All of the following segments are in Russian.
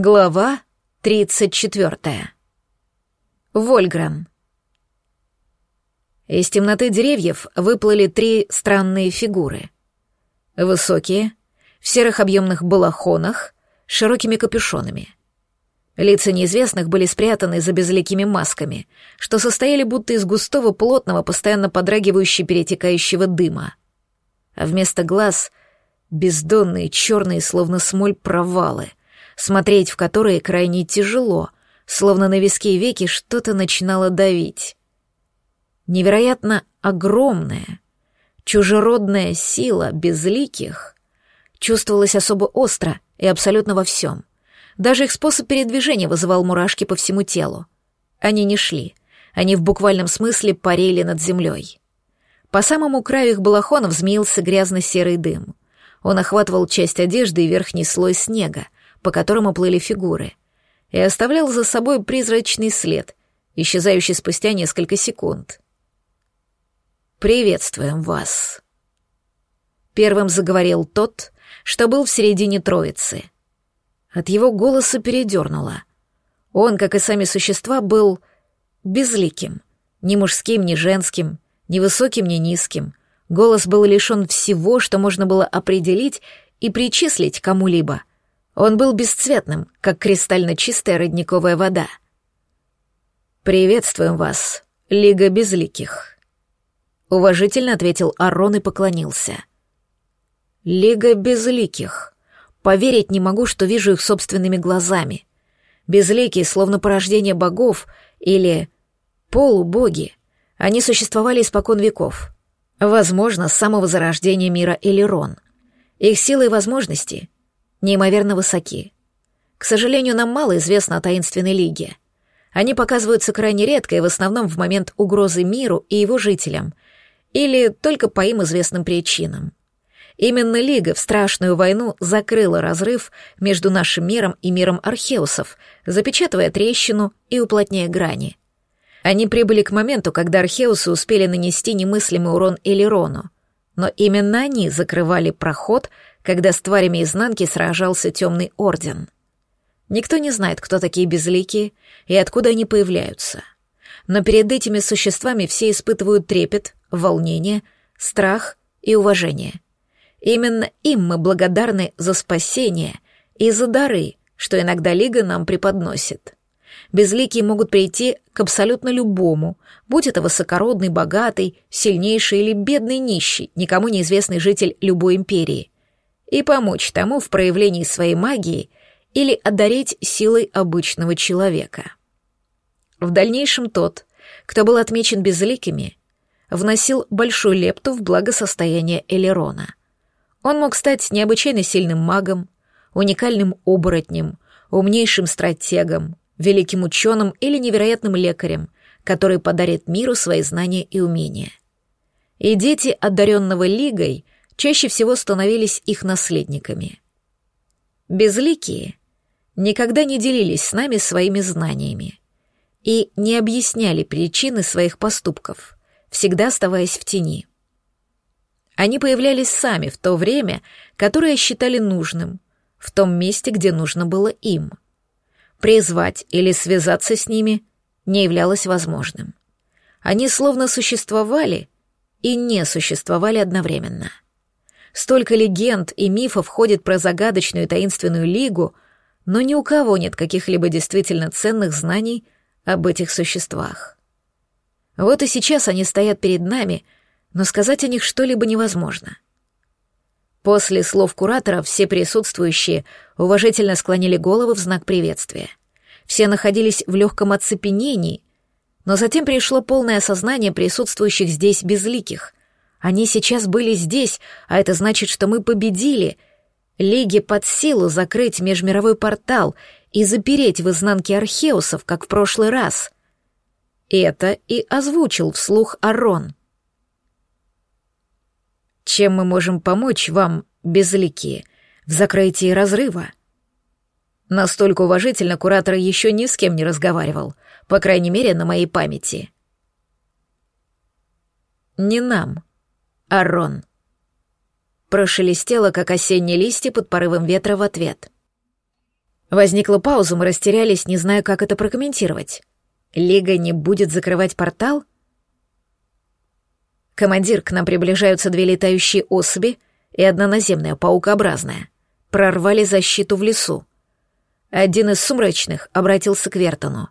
Глава 34. Вольгрен. Из темноты деревьев выплыли три странные фигуры. Высокие, в серых объемных балахонах, широкими капюшонами. Лица неизвестных были спрятаны за безликими масками, что состояли будто из густого, плотного, постоянно подрагивающего перетекающего дыма. А вместо глаз — бездонные, черные, словно смоль, провалы — смотреть в которые крайне тяжело, словно на виски веки что-то начинало давить. Невероятно огромная, чужеродная сила безликих чувствовалась особо остро и абсолютно во всем. Даже их способ передвижения вызывал мурашки по всему телу. Они не шли, они в буквальном смысле парили над землей. По самому краю их балахонов змеился грязно-серый дым. Он охватывал часть одежды и верхний слой снега, по которому плыли фигуры, и оставлял за собой призрачный след, исчезающий спустя несколько секунд. «Приветствуем вас!» Первым заговорил тот, что был в середине троицы. От его голоса передернуло. Он, как и сами существа, был безликим, ни мужским, ни женским, ни высоким, ни низким. Голос был лишен всего, что можно было определить и причислить кому-либо. Он был бесцветным, как кристально чистая родниковая вода. «Приветствуем вас, Лига Безликих», — уважительно ответил Арон и поклонился. «Лига Безликих. Поверить не могу, что вижу их собственными глазами. Безликие, словно порождение богов или полубоги. Они существовали испокон веков. Возможно, с самого зарождения мира Элерон. Их силы и возможности неимоверно высоки. К сожалению, нам мало известно о таинственной лиге. Они показываются крайне редко и в основном в момент угрозы миру и его жителям, или только по им известным причинам. Именно Лига в страшную войну закрыла разрыв между нашим миром и миром археусов, запечатывая трещину и уплотняя грани. Они прибыли к моменту, когда археусы успели нанести немыслимый урон Элерону, но именно они закрывали проход — когда с тварями изнанки сражался темный орден. Никто не знает, кто такие безликие и откуда они появляются. Но перед этими существами все испытывают трепет, волнение, страх и уважение. Именно им мы благодарны за спасение и за дары, что иногда Лига нам преподносит. Безликие могут прийти к абсолютно любому, будь это высокородный, богатый, сильнейший или бедный нищий, никому неизвестный житель любой империи и помочь тому в проявлении своей магии или одарить силой обычного человека. В дальнейшем тот, кто был отмечен безликими, вносил большую лепту в благосостояние Элерона. Он мог стать необычайно сильным магом, уникальным оборотнем, умнейшим стратегом, великим ученым или невероятным лекарем, который подарит миру свои знания и умения. И дети, одаренного Лигой — чаще всего становились их наследниками. Безликие никогда не делились с нами своими знаниями и не объясняли причины своих поступков, всегда оставаясь в тени. Они появлялись сами в то время, которое считали нужным, в том месте, где нужно было им. Призвать или связаться с ними не являлось возможным. Они словно существовали и не существовали одновременно — Столько легенд и мифов ходит про загадочную и таинственную лигу, но ни у кого нет каких-либо действительно ценных знаний об этих существах. Вот и сейчас они стоят перед нами, но сказать о них что-либо невозможно. После слов куратора все присутствующие уважительно склонили головы в знак приветствия. Все находились в легком оцепенении, но затем пришло полное осознание присутствующих здесь безликих. Они сейчас были здесь, а это значит, что мы победили. Лиге под силу закрыть межмировой портал и запереть в изнанке археусов, как в прошлый раз. Это и озвучил вслух Арон. Чем мы можем помочь вам, безликие, в закрытии разрыва? Настолько уважительно куратор еще ни с кем не разговаривал, по крайней мере, на моей памяти. Не нам, Арон. Прошелестело, как осенние листья под порывом ветра в ответ. Возникла пауза, мы растерялись, не зная, как это прокомментировать. Лига не будет закрывать портал? Командир, к нам приближаются две летающие особи и одна наземная, паукообразная. Прорвали защиту в лесу. Один из сумрачных обратился к Вертону.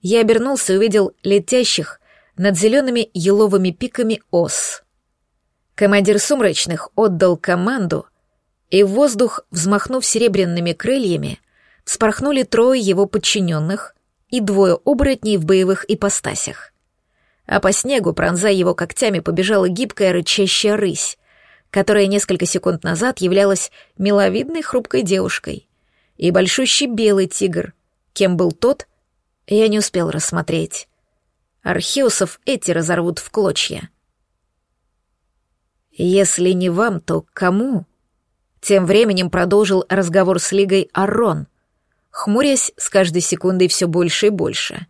Я обернулся и увидел летящих над зелеными еловыми пиками ос. Командир сумрачных отдал команду, и в воздух, взмахнув серебряными крыльями, вспорхнули трое его подчиненных и двое оборотней в боевых ипостасях. А по снегу, пронзая его когтями, побежала гибкая рычащая рысь, которая несколько секунд назад являлась миловидной хрупкой девушкой, и большущий белый тигр, кем был тот, я не успел рассмотреть. Археусов эти разорвут в клочья. Если не вам, то кому? Тем временем продолжил разговор с Лигой Аррон, хмурясь с каждой секундой все больше и больше.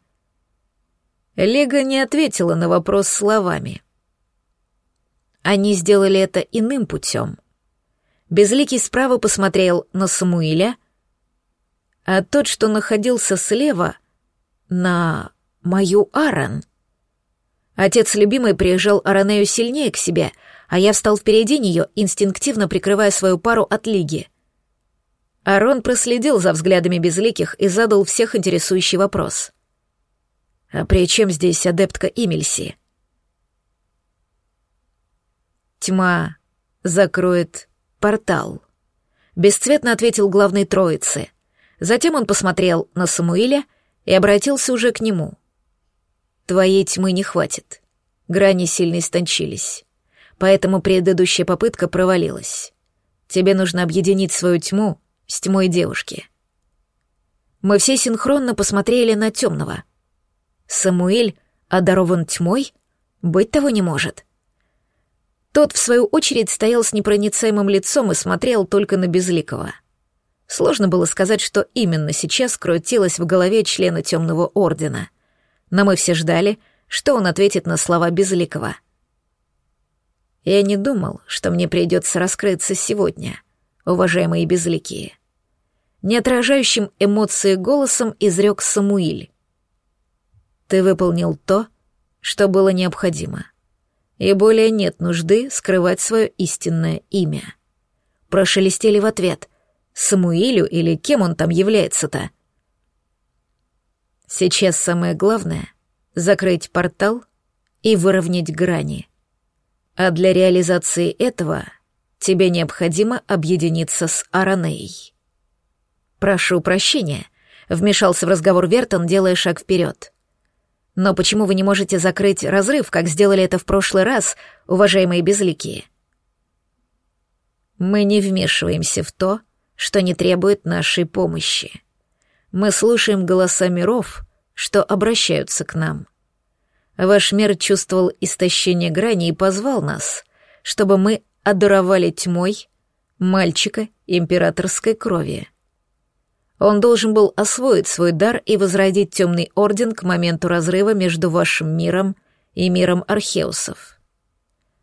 Лига не ответила на вопрос словами. Они сделали это иным путем. Безликий справа посмотрел на Самуиля, а тот, что находился слева, на мою Аран. Отец любимый приезжал Аранею сильнее к себе, а я встал впереди нее, инстинктивно прикрывая свою пару от Лиги. Арон проследил за взглядами безликих и задал всех интересующий вопрос. «А при чем здесь адептка Имельси?» «Тьма закроет портал», — бесцветно ответил главный троицы. Затем он посмотрел на Самуиля и обратился уже к нему. «Твоей тьмы не хватит. Грани сильно истончились. Поэтому предыдущая попытка провалилась. Тебе нужно объединить свою тьму с тьмой девушки». Мы все синхронно посмотрели на темного. Самуэль одарован тьмой? Быть того не может. Тот, в свою очередь, стоял с непроницаемым лицом и смотрел только на Безликого. Сложно было сказать, что именно сейчас крутилось в голове члена Темного Ордена. Но мы все ждали, что он ответит на слова Безликого. «Я не думал, что мне придется раскрыться сегодня, уважаемые Безликие». Не отражающим эмоции голосом изрек Самуиль. «Ты выполнил то, что было необходимо, и более нет нужды скрывать свое истинное имя». Прошелестели в ответ, Самуилю или кем он там является-то? Сейчас самое главное — закрыть портал и выровнять грани. А для реализации этого тебе необходимо объединиться с Араней. «Прошу прощения», — вмешался в разговор Вертон, делая шаг вперед. «Но почему вы не можете закрыть разрыв, как сделали это в прошлый раз, уважаемые безликие?» «Мы не вмешиваемся в то, что не требует нашей помощи. Мы слушаем голоса миров, что обращаются к нам. Ваш мир чувствовал истощение грани и позвал нас, чтобы мы одуровали тьмой мальчика императорской крови. Он должен был освоить свой дар и возродить темный орден к моменту разрыва между вашим миром и миром археусов.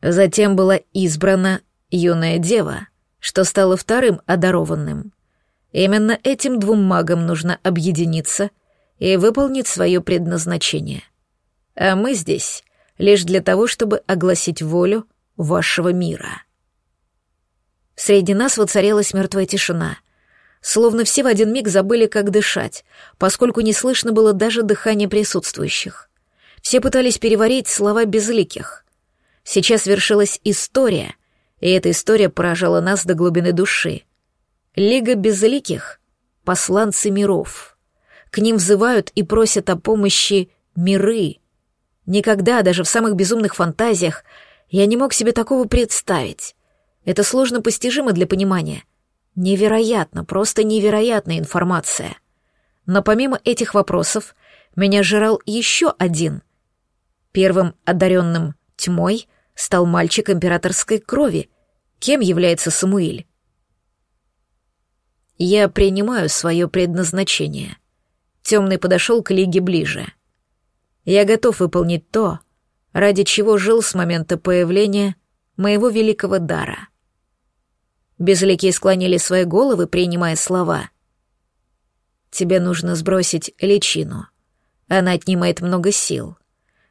Затем была избрана юная дева, что стало вторым одарованным. Именно этим двум магам нужно объединиться и выполнить свое предназначение. А мы здесь лишь для того, чтобы огласить волю вашего мира. Среди нас воцарилась мертвая тишина. Словно все в один миг забыли, как дышать, поскольку не слышно было даже дыхания присутствующих. Все пытались переварить слова безликих. Сейчас вершилась история, и эта история поражала нас до глубины души. Лига Безликих — посланцы миров. К ним взывают и просят о помощи миры. Никогда, даже в самых безумных фантазиях, я не мог себе такого представить. Это сложно постижимо для понимания. Невероятно, просто невероятная информация. Но помимо этих вопросов, меня жрал еще один. Первым одаренным тьмой — стал мальчик императорской крови. Кем является Самуиль? Я принимаю свое предназначение. Темный подошел к Лиге ближе. Я готов выполнить то, ради чего жил с момента появления моего великого дара. Безликие склонили свои головы, принимая слова. тебе нужно сбросить личину. Она отнимает много сил,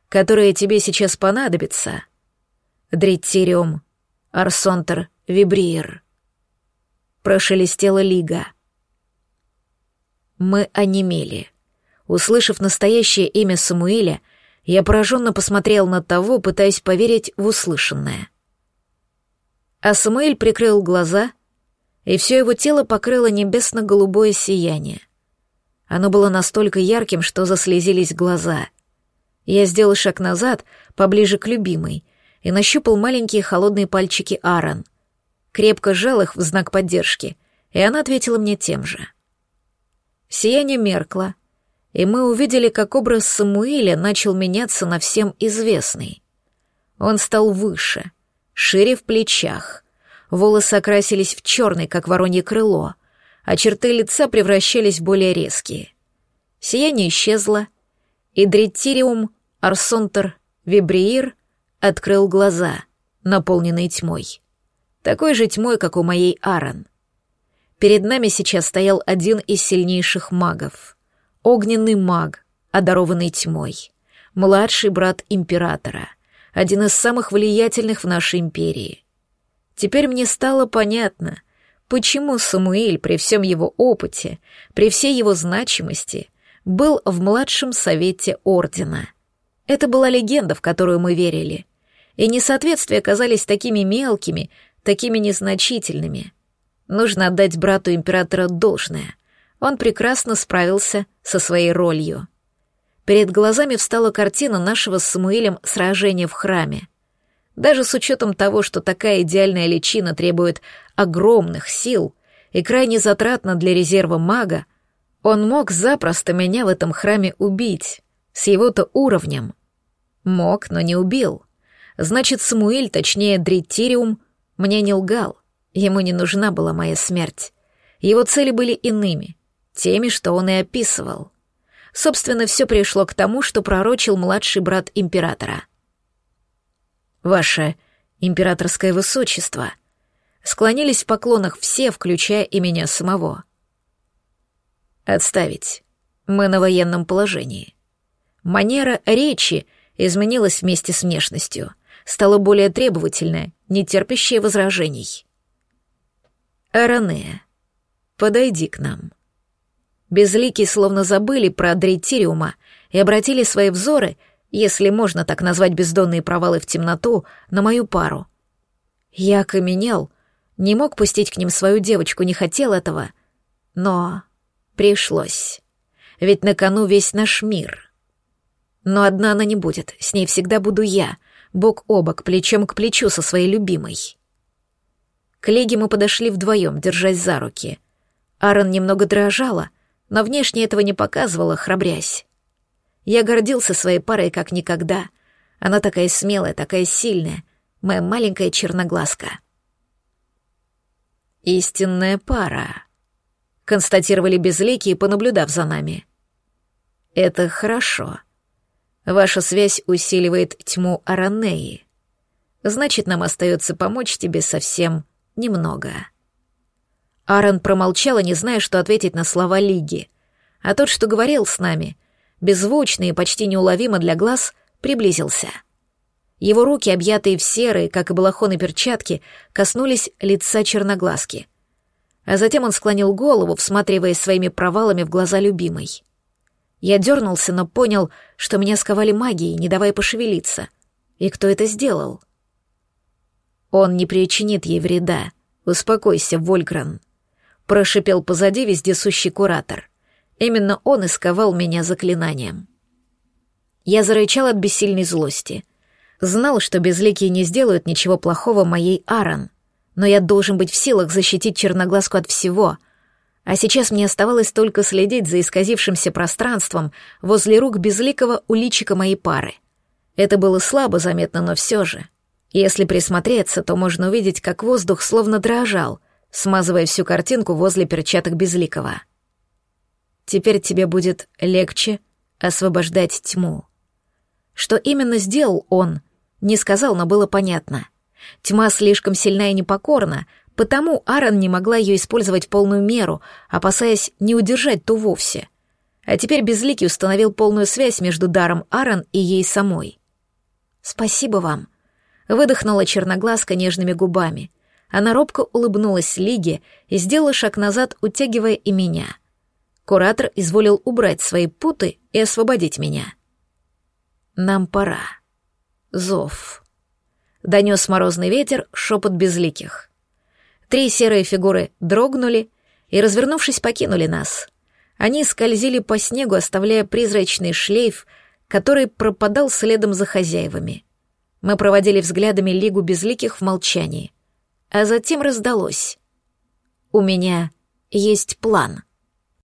которые тебе сейчас понадобятся. Дриттириум, Арсонтер, Вибриер. Прошелестела Лига. Мы онемели. Услышав настоящее имя Самуэля, я пораженно посмотрел на того, пытаясь поверить в услышанное. А Самуэль прикрыл глаза, и все его тело покрыло небесно-голубое сияние. Оно было настолько ярким, что заслезились глаза. Я сделал шаг назад, поближе к любимой, и нащупал маленькие холодные пальчики Аарон. Крепко сжал их в знак поддержки, и она ответила мне тем же. Сияние меркло, и мы увидели, как образ Самуэля начал меняться на всем известный. Он стал выше, шире в плечах, волосы окрасились в черный, как воронье крыло, а черты лица превращались в более резкие. Сияние исчезло, и Дриттириум Арсонтер Вибриир открыл глаза, наполненные тьмой. Такой же тьмой, как у моей Аарон. Перед нами сейчас стоял один из сильнейших магов. Огненный маг, одарованный тьмой. Младший брат императора. Один из самых влиятельных в нашей империи. Теперь мне стало понятно — Почему Самуэль при всем его опыте, при всей его значимости, был в младшем совете ордена? Это была легенда, в которую мы верили. И несоответствия казались такими мелкими, такими незначительными. Нужно отдать брату императора должное. Он прекрасно справился со своей ролью. Перед глазами встала картина нашего с Самуэлем сражения в храме. Даже с учетом того, что такая идеальная личина требует огромных сил и крайне затратна для резерва мага, он мог запросто меня в этом храме убить, с его-то уровнем. Мог, но не убил. Значит, Самуэль, точнее, Дриттириум, мне не лгал. Ему не нужна была моя смерть. Его цели были иными, теми, что он и описывал. Собственно, все пришло к тому, что пророчил младший брат императора — Ваше императорское высочество, склонились в поклонах все, включая и меня самого. Отставить. Мы на военном положении. Манера речи изменилась вместе с внешностью, стала более требовательная, не терпящая возражений. Аранея, подойди к нам. Безликие словно забыли про Дрейтириума и обратили свои взоры если можно так назвать бездонные провалы в темноту, на мою пару. Я окаменел, не мог пустить к ним свою девочку, не хотел этого, но пришлось. Ведь на кону весь наш мир. Но одна она не будет, с ней всегда буду я, бок о бок, плечом к плечу со своей любимой. К Леге мы подошли вдвоем, держась за руки. Аарон немного дрожала, но внешне этого не показывала, храбрясь. Я гордился своей парой как никогда. Она такая смелая, такая сильная, моя маленькая черноглазка. «Истинная пара», — констатировали безликие, понаблюдав за нами. «Это хорошо. Ваша связь усиливает тьму Аранеи. Значит, нам остается помочь тебе совсем немного». Аарон промолчала, не зная, что ответить на слова Лиги, а тот, что говорил с нами — беззвучно и почти неуловимо для глаз, приблизился. Его руки, объятые в серые, как и балахоны перчатки, коснулись лица черноглазки. А затем он склонил голову, всматриваясь своими провалами в глаза любимой. Я дернулся, но понял, что меня сковали магией, не давая пошевелиться. И кто это сделал? Он не причинит ей вреда. Успокойся, Вольгран. Прошипел позади вездесущий куратор. Именно он исковал меня заклинанием. Я зарычал от бессильной злости. Знал, что безликие не сделают ничего плохого моей Аарон, но я должен быть в силах защитить черноглазку от всего, а сейчас мне оставалось только следить за исказившимся пространством возле рук безликого уличика моей пары. Это было слабо заметно, но все же. Если присмотреться, то можно увидеть, как воздух словно дрожал, смазывая всю картинку возле перчаток безликого. Теперь тебе будет легче освобождать тьму. Что именно сделал он, не сказал, но было понятно. Тьма слишком сильна и непокорна, Потому Аарон не могла ее использовать в полную меру, опасаясь не удержать ту вовсе. А теперь Безликий установил полную связь между даром Аарон и ей самой. «Спасибо вам», — выдохнула черноглазка нежными губами. Она робко улыбнулась Лиге и сделала шаг назад, утягивая и меня. Куратор изволил убрать свои путы и освободить меня. «Нам пора. Зов». Донес морозный ветер, шепот безликих. Три серые фигуры дрогнули и, развернувшись, покинули нас. Они скользили по снегу, оставляя призрачный шлейф, который пропадал следом за хозяевами. Мы проводили взглядами Лигу Безликих в молчании. А затем раздалось. «У меня есть план».